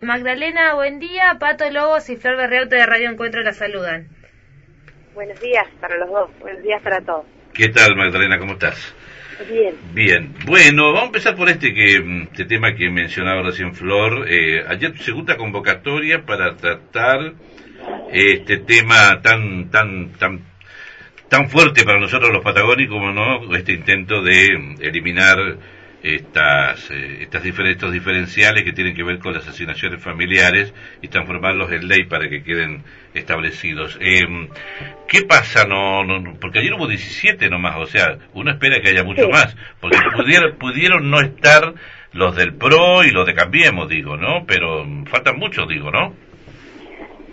Magdalena, buen día. Pato Lobos y Flor Berreute de Radio Encuentro la saludan. Buenos días para los dos, buenos días para todos. ¿Qué tal, Magdalena? ¿Cómo estás? Bien. Bien. Bueno, vamos a empezar por este que mm, este tema que mencionaba recién Flor. Eh, ayer segunda convocatoria para tratar este tema tan tan tan tan fuerte para nosotros los patagónicos, ¿no? Este intento de mm, eliminar estas, eh, estas estos diferenciales que tienen que ver con las asignaciones familiares y transformarlos en ley para que queden establecidos. Eh, ¿Qué pasa? No, no, porque ayer hubo 17 nomás, o sea, uno espera que haya mucho más, porque pudieron, pudieron no estar los del PRO y los de Cambiemos, digo, ¿no? Pero faltan muchos, digo, ¿no?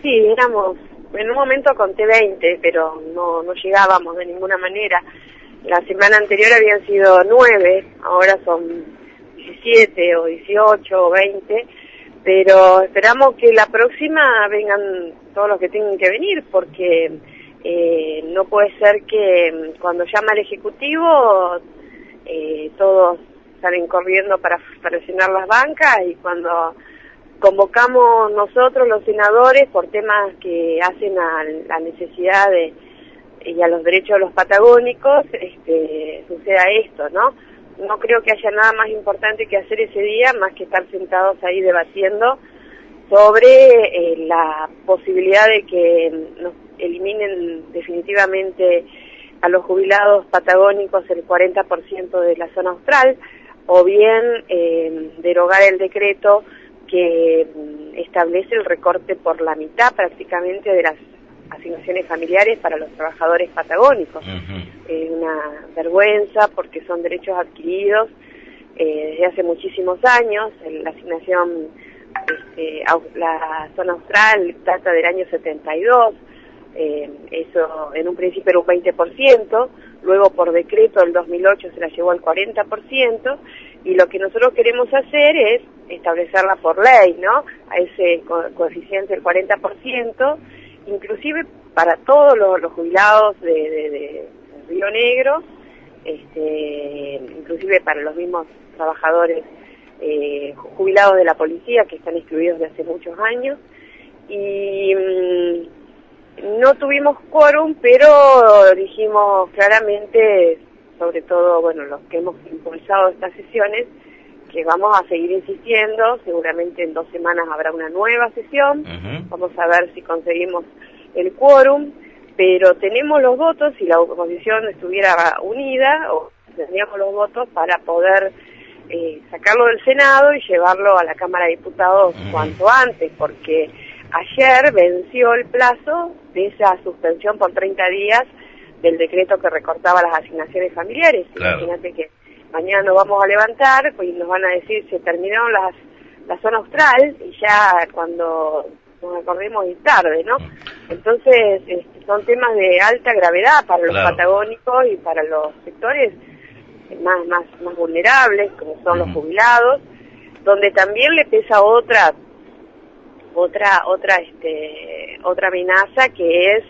Sí, éramos en un momento conté 20, pero no, no llegábamos de ninguna manera. La semana anterior habían sido nueve, ahora son 17 o 18 o 20, pero esperamos que la próxima vengan todos los que tengan que venir, porque eh, no puede ser que cuando llama el Ejecutivo eh, todos salen corriendo para presionar las bancas y cuando convocamos nosotros los senadores por temas que hacen a la necesidad de y a los derechos de los patagónicos este, suceda esto, ¿no? No creo que haya nada más importante que hacer ese día más que estar sentados ahí debatiendo sobre eh, la posibilidad de que nos eliminen definitivamente a los jubilados patagónicos el 40% de la zona austral o bien eh, derogar el decreto que mm, establece el recorte por la mitad prácticamente de las asignaciones familiares para los trabajadores patagónicos. Es una vergüenza porque son derechos adquiridos eh, desde hace muchísimos años. La asignación, este, la zona austral data del año 72. Eh, eso en un principio era un 20%, luego por decreto del 2008 se la llevó al 40%, y lo que nosotros queremos hacer es establecerla por ley, ¿no? A ese coeficiente del 40%, inclusive para todos los, jubilados de, Río Negro, este, inclusive para los mismos trabajadores eh, jubilados de la policía que están excluidos de hace muchos años. Y mm, no tuvimos quórum, pero dijimos claramente, sobre todo, bueno, los que hemos impulsado estas sesiones, que vamos a seguir insistiendo, seguramente en dos semanas habrá una nueva sesión, vamos a ver si conseguimos el quórum, pero tenemos los votos, si la oposición estuviera unida, o tendríamos los votos para poder eh, sacarlo del Senado y llevarlo a la Cámara de Diputados cuanto antes, porque ayer venció el plazo de esa suspensión por 30 días del decreto que recortaba las asignaciones familiares. Imagínate que mañana nos vamos a levantar pues, y nos van a decir se terminaron las la zona austral y ya cuando nos acordemos es tarde, ¿no? Entonces este, son temas de alta gravedad para los patagónicos y para los sectores más más más vulnerables como son los jubilados, donde también le pesa otra otra otra este otra amenaza que es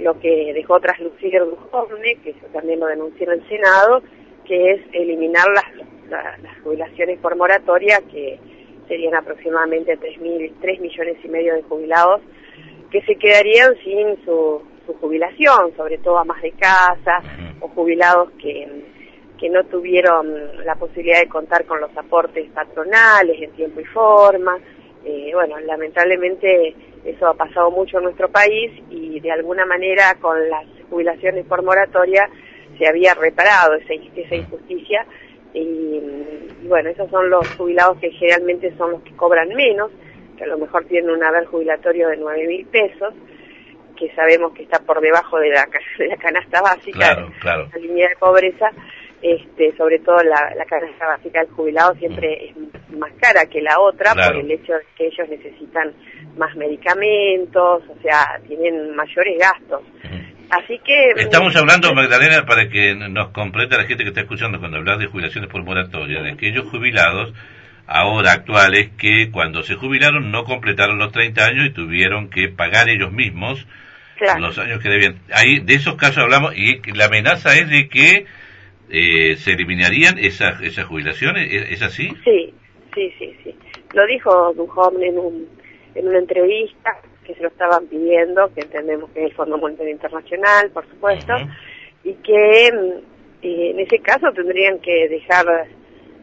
lo que dejó traslucir Dujovne, que eso también lo denunció en el Senado, que es eliminar las, las, jubilaciones por moratoria, que serían aproximadamente 3, mil, 3 millones y medio de jubilados que se quedarían sin su, su jubilación, sobre todo amas de casa o jubilados que, que no tuvieron la posibilidad de contar con los aportes patronales en tiempo y forma. Eh, bueno, lamentablemente eso ha pasado mucho en nuestro país y de alguna manera con las jubilaciones por moratoria se había reparado esa, esa injusticia y, bueno, esos son los jubilados que generalmente son los que cobran menos, que a lo mejor tienen un haber jubilatorio de nueve mil pesos, que sabemos que está por debajo de la, de la canasta básica, la línea de pobreza, este, sobre todo la, la canasta básica del jubilado siempre mm. es más cara que la otra por el hecho de que ellos necesitan más medicamentos, o sea, tienen mayores gastos. Así que... Estamos mm, hablando, Magdalena, para que nos complete la gente que está escuchando cuando hablas de jubilaciones por moratoria, de aquellos jubilados ahora actuales que cuando se jubilaron no completaron los 30 años y tuvieron que pagar ellos mismos los años que debían. Ahí de esos casos hablamos y la amenaza es de que eh, se eliminarían esas, esas jubilaciones, ¿es, así? Sí, sí, sí, sí. Lo dijo Duhom en, un, en una entrevista que se lo estaban pidiendo, que entendemos que es el Fondo Monetario Internacional, por supuesto, y que mm, eh, en ese caso tendrían que dejar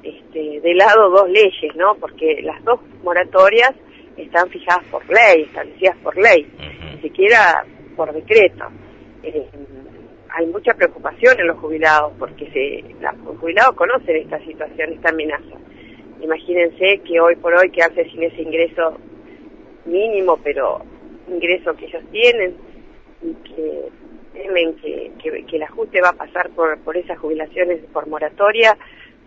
este, de lado dos leyes, ¿no? Porque las dos moratorias están fijadas por ley, establecidas por ley, ni siquiera por decreto. Eh, hay mucha preocupación en los jubilados porque se, los jubilados conocen esta situación, esta amenaza. Imagínense que hoy por hoy quedarse sin ese ingreso mínimo, pero ingreso que ellos tienen y que temen que, que, el ajuste va a pasar por, por esas jubilaciones por moratoria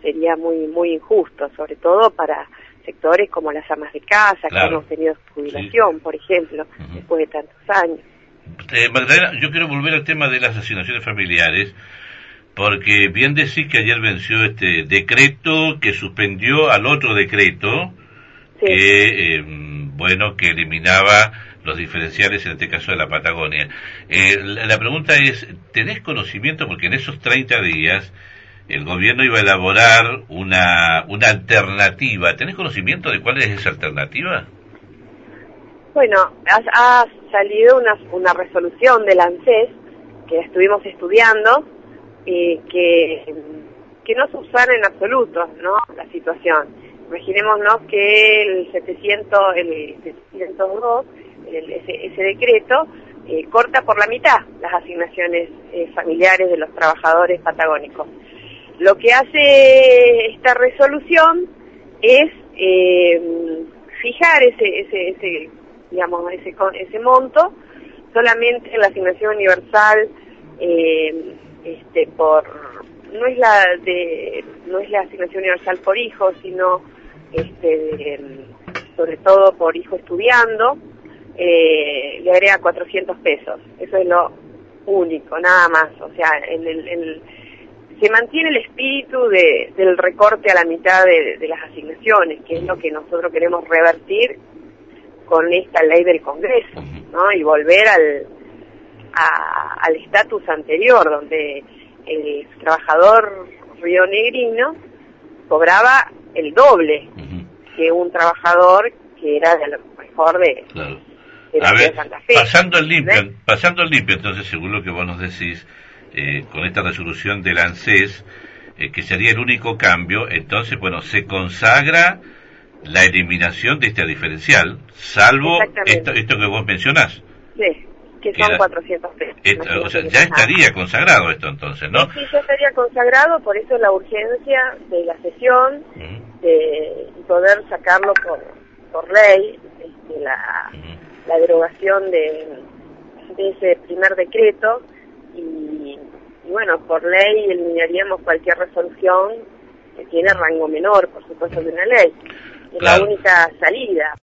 sería muy muy injusto, sobre todo para sectores como las amas de casa, que hemos tenido jubilación, por ejemplo, después de tantos años. Eh, Magdalena, yo quiero volver al tema de las asignaciones familiares, porque bien decís que ayer venció este decreto que suspendió al otro decreto, que, eh, bueno, que eliminaba los diferenciales en este caso de la Patagonia. Eh, la, pregunta es, ¿tenés conocimiento? Porque en esos 30 días el gobierno iba a elaborar una, una alternativa. ¿Tenés conocimiento de cuál es esa alternativa? Bueno, ha, salido una, una resolución del ANSES que estuvimos estudiando y que, que no subsana en absoluto ¿no? la situación. Imaginémonos que el 700, el 702, el, ese, decreto, eh, corta por la mitad las asignaciones eh, familiares de los trabajadores patagónicos. Lo que hace esta resolución es eh, fijar ese, ese, ese digamos, ese, ese monto solamente en la asignación universal este, por no es la de no es la asignación universal por hijo sino este sobre todo por hijo estudiando eh, le agrega 400 pesos. Eso es lo único nada más. O sea en el, se mantiene el espíritu de, del recorte a la mitad de, de las asignaciones que es lo que nosotros queremos revertir con esta ley del Congreso, ¿no? Y volver al al estatus anterior, donde el trabajador rionegrino cobraba el doble que un trabajador que era de lo mejor de, Santa Fe. Pasando el limpio, pasando el limpio, entonces, según lo que vos nos decís, eh, con esta resolución del ANSES, eh, que sería el único cambio, entonces, bueno, se consagra la eliminación de este diferencial, salvo esto, esto que vos mencionás. Sí, que son 400 pesos. o sea, ya estaría consagrado esto entonces, ¿no? Sí, ya estaría consagrado, por eso la urgencia de la sesión, de poder sacarlo por, por ley, este, la, la derogación de, de ese primer decreto, y, y bueno, por ley eliminaríamos cualquier resolución que tiene rango menor, por supuesto, de una ley es la única salida.